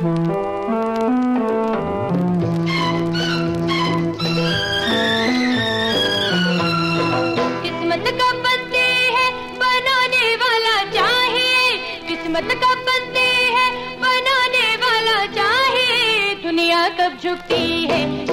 Thank mm -hmm. you. किस्मत का बंदे है, बनाने वाला चाहिए किस्मत का बंदे है, बनाने वाला चाहिए दुनिया कब झुकती है